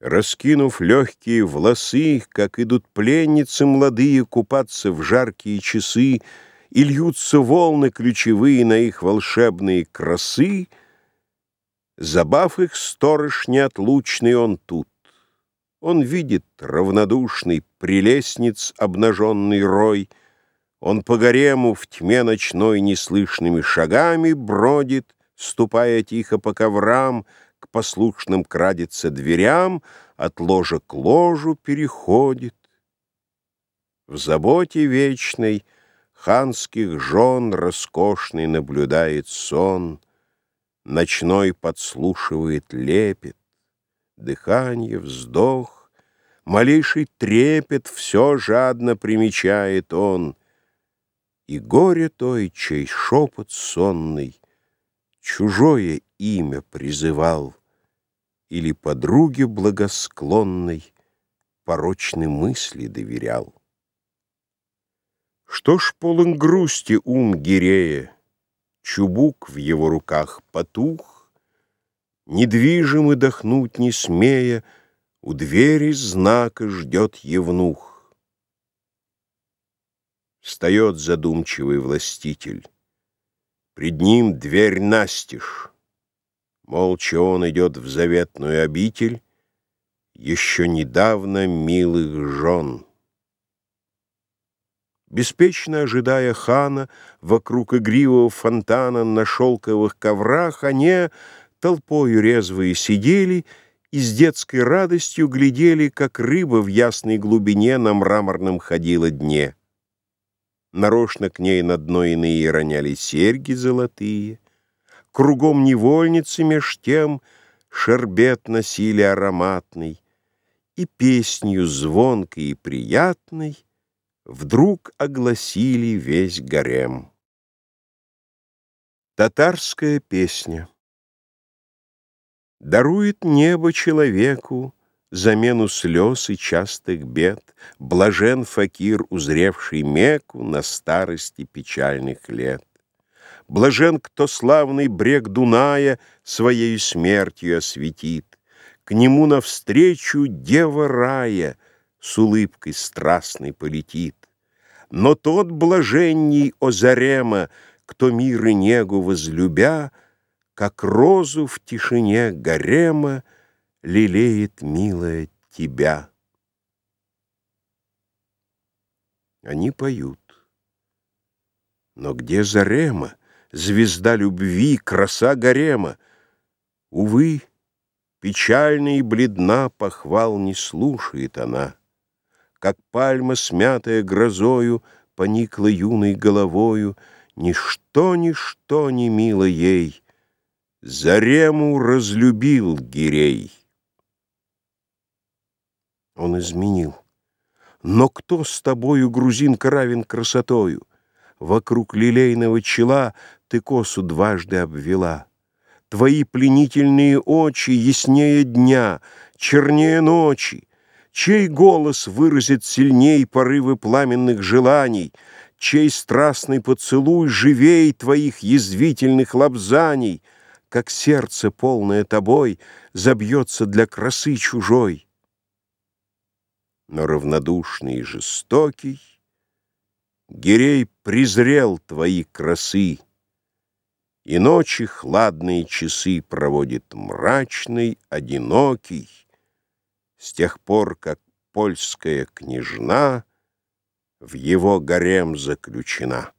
Раскинув легкие волосы, Как идут пленницы молодые Купаться в жаркие часы, И льются волны ключевые На их волшебные красы, Забав их сторож неотлучный, Он тут. Он видит равнодушный Прелестниц обнаженный рой, Он по гарему в тьме ночной Неслышными шагами бродит, Ступая тихо по коврам, к послушным крадется дверям, от ложа к ложу переходит. В заботе вечной ханских жен роскошный наблюдает сон, Ночной подслушивает лепет, дыхание, вздох, Малейший трепет все жадно примечает он, И горе той, чей шепот сонный чужое имя призывал Или подруге благосклонной порочной мысли доверял. Что ж полон грусти ум Гирея, Чубук в его руках потух, Недвижимо дохнуть не смея, У двери знака ждет евнух. Встает задумчивый властитель. Пред ним дверь настежь. Молча он идет в заветную обитель Еще недавно милых жен. Беспечно ожидая хана, Вокруг игривого фонтана На шелковых коврах они Толпою резвые сидели И с детской радостью глядели, Как рыба в ясной глубине На мраморном ходила дне. Нарочно к ней на дно иные роняли серьги золотые. Кругом невольницы меж тем Шербет носили ароматный, И песнью звонкой и приятной Вдруг огласили весь гарем. Татарская песня Дарует небо человеку замену слез и частых бед, Блажен факир, узревший Мекку на старости печальных лет. Блажен, кто славный брег Дуная своей смертью осветит, К нему навстречу дева рая с улыбкой страстной полетит. Но тот блаженней Озарема, кто мир и негу возлюбя, Как розу в тишине гарема, лелеет, милая, тебя. Они поют. Но где Зарема, звезда любви, краса гарема? Увы, печальна и бледна, похвал не слушает она. Как пальма, смятая грозою, поникла юной головою, Ничто, ничто не мило ей, Зарему разлюбил Гирей он изменил. Но кто с тобою, грузинка, равен красотою? Вокруг лилейного чела ты косу дважды обвела. Твои пленительные очи яснее дня, чернее ночи. Чей голос выразит сильней порывы пламенных желаний, Чей страстный поцелуй живей твоих язвительных лобзаний, Как сердце, полное тобой, забьется для красы чужой но равнодушный и жестокий, Гирей презрел твои красы, И ночи хладные часы проводит мрачный, одинокий, С тех пор, как польская княжна В его гарем заключена.